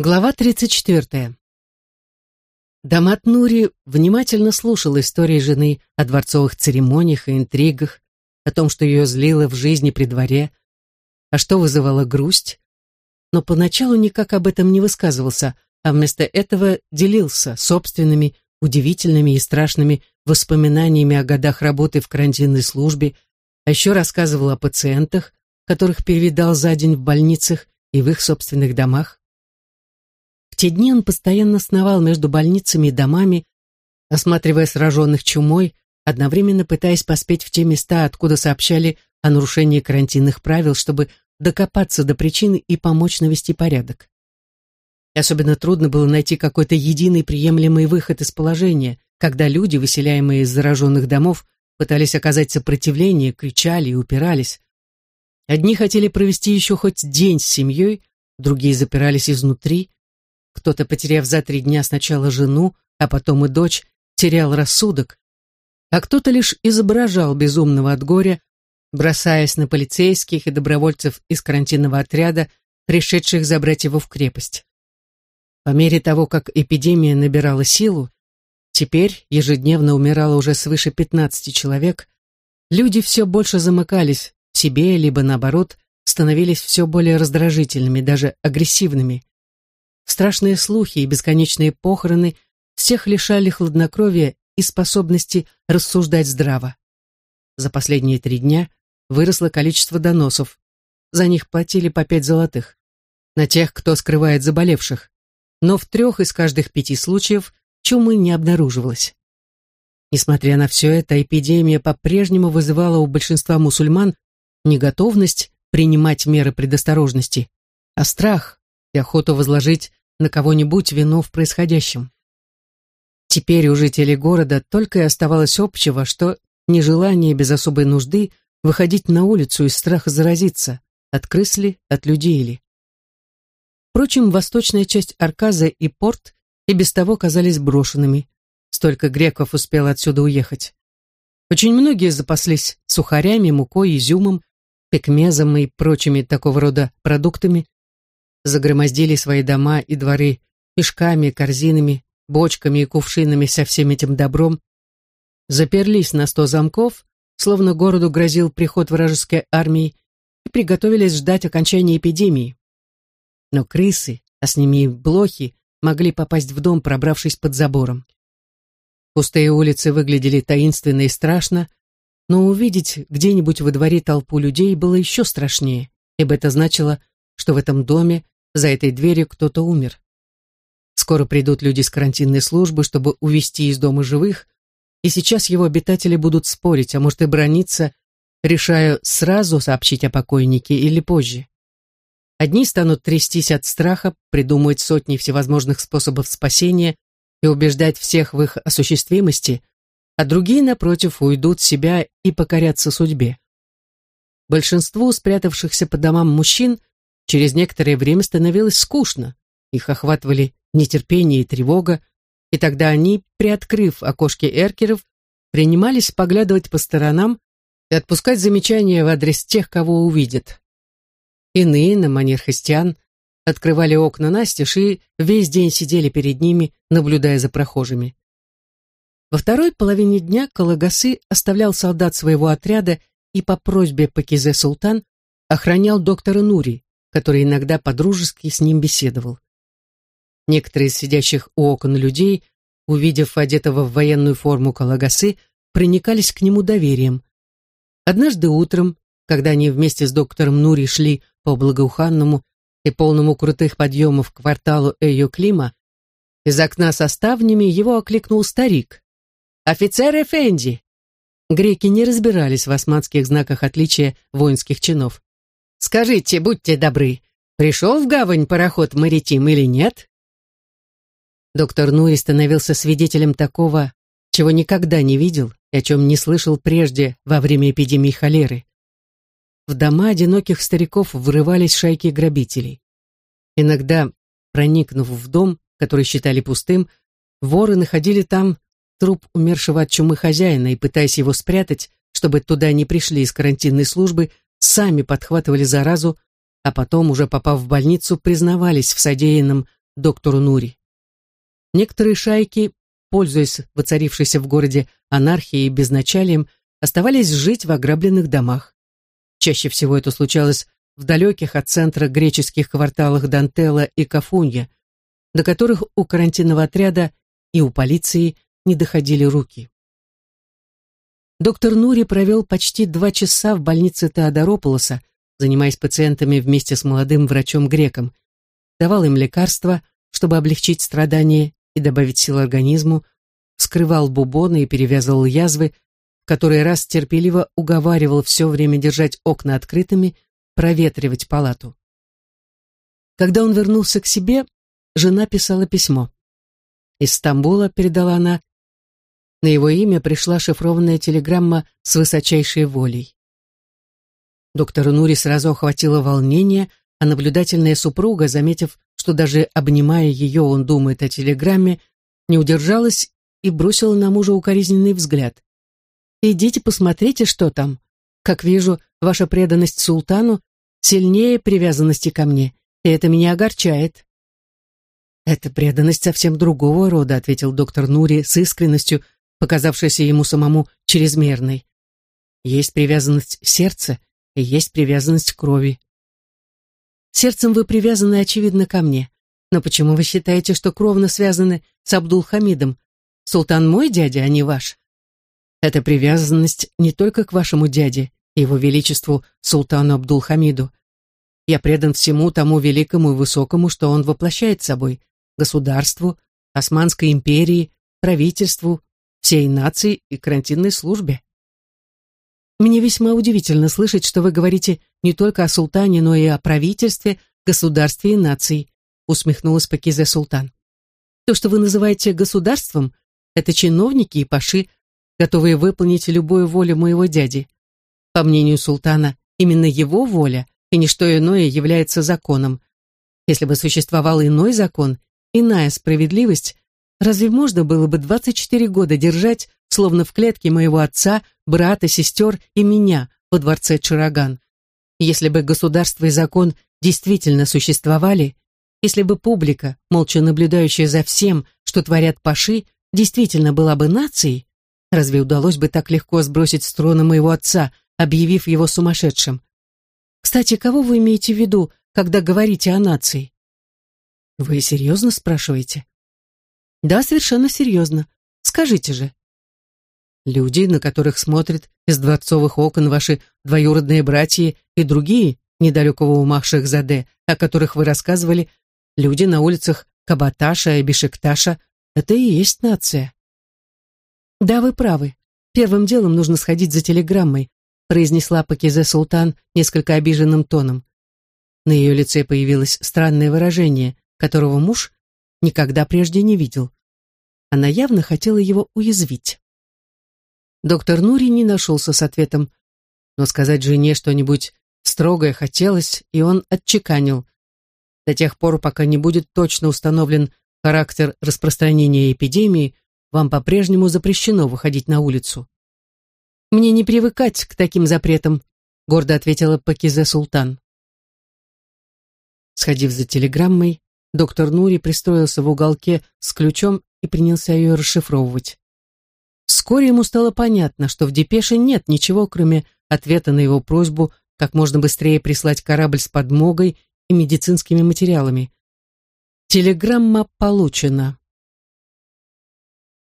Глава 34. Дамат Нури внимательно слушал истории жены о дворцовых церемониях и интригах, о том, что ее злило в жизни при дворе, а что вызывало грусть, но поначалу никак об этом не высказывался, а вместо этого делился собственными удивительными и страшными воспоминаниями о годах работы в карантинной службе, а еще рассказывал о пациентах, которых перевидал за день в больницах и в их собственных домах те дни он постоянно сновал между больницами и домами, осматривая сраженных чумой, одновременно пытаясь поспеть в те места, откуда сообщали о нарушении карантинных правил, чтобы докопаться до причины и помочь навести порядок. Особенно трудно было найти какой-то единый приемлемый выход из положения, когда люди, выселяемые из зараженных домов, пытались оказать сопротивление, кричали и упирались. Одни хотели провести еще хоть день с семьей, другие запирались изнутри, кто-то, потеряв за три дня сначала жену, а потом и дочь, терял рассудок, а кто-то лишь изображал безумного от горя, бросаясь на полицейских и добровольцев из карантинного отряда, пришедших забрать его в крепость. По мере того, как эпидемия набирала силу, теперь ежедневно умирало уже свыше 15 человек, люди все больше замыкались в себе, либо наоборот, становились все более раздражительными, даже агрессивными. Страшные слухи и бесконечные похороны всех лишали хладнокровия и способности рассуждать здраво. За последние три дня выросло количество доносов. За них платили по пять золотых. На тех, кто скрывает заболевших. Но в трех из каждых пяти случаев чумы не обнаруживалось. Несмотря на все это, эпидемия по-прежнему вызывала у большинства мусульман не готовность принимать меры предосторожности, а страх и охоту возложить на кого-нибудь вину в происходящем. Теперь у жителей города только и оставалось общего, что нежелание без особой нужды выходить на улицу из страха заразиться, от крыс ли, от людей ли. Впрочем, восточная часть Арказа и порт и без того казались брошенными. Столько греков успело отсюда уехать. Очень многие запаслись сухарями, мукой, изюмом, пекмезом и прочими такого рода продуктами, загромоздили свои дома и дворы мешками, корзинами, бочками и кувшинами со всем этим добром, заперлись на сто замков, словно городу грозил приход вражеской армии, и приготовились ждать окончания эпидемии. Но крысы, а с ними и блохи, могли попасть в дом, пробравшись под забором. Пустые улицы выглядели таинственно и страшно, но увидеть где-нибудь во дворе толпу людей было еще страшнее, ибо это значило, что в этом доме за этой дверью кто-то умер. Скоро придут люди с карантинной службы, чтобы увести из дома живых, и сейчас его обитатели будут спорить, а может и брониться, решая сразу сообщить о покойнике или позже. Одни станут трястись от страха, придумывать сотни всевозможных способов спасения и убеждать всех в их осуществимости, а другие, напротив, уйдут себя и покорятся судьбе. Большинству спрятавшихся по домам мужчин Через некоторое время становилось скучно, их охватывали нетерпение и тревога, и тогда они, приоткрыв окошки эркеров, принимались поглядывать по сторонам и отпускать замечания в адрес тех, кого увидят. Иные, на манер христиан, открывали окна настежь и весь день сидели перед ними, наблюдая за прохожими. Во второй половине дня Калагасы оставлял солдат своего отряда и по просьбе Пакизе Султан охранял доктора Нури, который иногда подружески с ним беседовал. Некоторые из сидящих у окон людей, увидев одетого в военную форму Калагасы, проникались к нему доверием. Однажды утром, когда они вместе с доктором Нури шли по благоуханному и полному крутых подъемов кварталу Эйо-Клима, из окна со ставнями его окликнул старик. «Офицер Эфенди!» Греки не разбирались в османских знаках отличия воинских чинов. Скажите, будьте добры, пришел в гавань пароход Маритим или нет?» Доктор Нури становился свидетелем такого, чего никогда не видел и о чем не слышал прежде во время эпидемии холеры. В дома одиноких стариков врывались шайки грабителей. Иногда, проникнув в дом, который считали пустым, воры находили там труп умершего от чумы хозяина и, пытаясь его спрятать, чтобы туда не пришли из карантинной службы, сами подхватывали заразу, а потом, уже попав в больницу, признавались в содеянном доктору Нури. Некоторые шайки, пользуясь воцарившейся в городе анархией и безначалием, оставались жить в ограбленных домах. Чаще всего это случалось в далеких от центра греческих кварталах Дантела и Кафунья, до которых у карантинного отряда и у полиции не доходили руки. Доктор Нури провел почти два часа в больнице Теодорополоса, занимаясь пациентами вместе с молодым врачом-греком, давал им лекарства, чтобы облегчить страдания и добавить сил организму, скрывал бубоны и перевязывал язвы, который раз терпеливо уговаривал все время держать окна открытыми, проветривать палату. Когда он вернулся к себе, жена писала письмо. Из Стамбула, передала она, на его имя пришла шифрованная телеграмма с высочайшей волей. Доктора Нури сразу охватило волнение, а наблюдательная супруга, заметив, что даже обнимая ее он думает о телеграмме, не удержалась и бросила на мужа укоризненный взгляд. «Идите посмотрите, что там. Как вижу, ваша преданность султану сильнее привязанности ко мне, и это меня огорчает». «Это преданность совсем другого рода», — ответил доктор Нури с искренностью, показавшейся ему самому чрезмерной. «Есть привязанность сердца и есть привязанность крови. Сердцем вы привязаны, очевидно, ко мне. Но почему вы считаете, что кровно связаны с Абдул-Хамидом? Султан мой дядя, а не ваш. Эта привязанность не только к вашему дяде, его величеству султану Абдул-Хамиду. Я предан всему тому великому и высокому, что он воплощает собой, государству, Османской империи, правительству, всей нации и карантинной службе. Мне весьма удивительно слышать, что вы говорите не только о султане, но и о правительстве, государстве и нации, усмехнулась Пакизе Султан. То, что вы называете государством, это чиновники и паши, готовые выполнить любую волю моего дяди. По мнению султана, именно его воля и ничто иное является законом. Если бы существовал иной закон, иная справедливость, разве можно было бы 24 года держать словно в клетке моего отца, брата, сестер и меня во дворце Чараган. Если бы государство и закон действительно существовали, если бы публика, молча наблюдающая за всем, что творят паши, действительно была бы нацией, разве удалось бы так легко сбросить с трона моего отца, объявив его сумасшедшим? Кстати, кого вы имеете в виду, когда говорите о нации? Вы серьезно спрашиваете? Да, совершенно серьезно. Скажите же. Люди, на которых смотрят из дворцовых окон ваши двоюродные братья и другие недалекого ума Шехзаде, о которых вы рассказывали, люди на улицах Кабаташа и Бешикташа, это и есть нация. Да, вы правы. Первым делом нужно сходить за телеграммой, произнесла Пакизе Султан несколько обиженным тоном. На ее лице появилось странное выражение, которого муж никогда прежде не видел. Она явно хотела его уязвить. Доктор Нури не нашелся с ответом, но сказать жене что-нибудь строгое хотелось, и он отчеканил. До тех пор, пока не будет точно установлен характер распространения эпидемии, вам по-прежнему запрещено выходить на улицу. «Мне не привыкать к таким запретам», — гордо ответила Пакизе Султан. Сходив за телеграммой, доктор Нури пристроился в уголке с ключом и принялся ее расшифровывать. Вскоре ему стало понятно, что в депеше нет ничего, кроме ответа на его просьбу как можно быстрее прислать корабль с подмогой и медицинскими материалами. Телеграмма получена.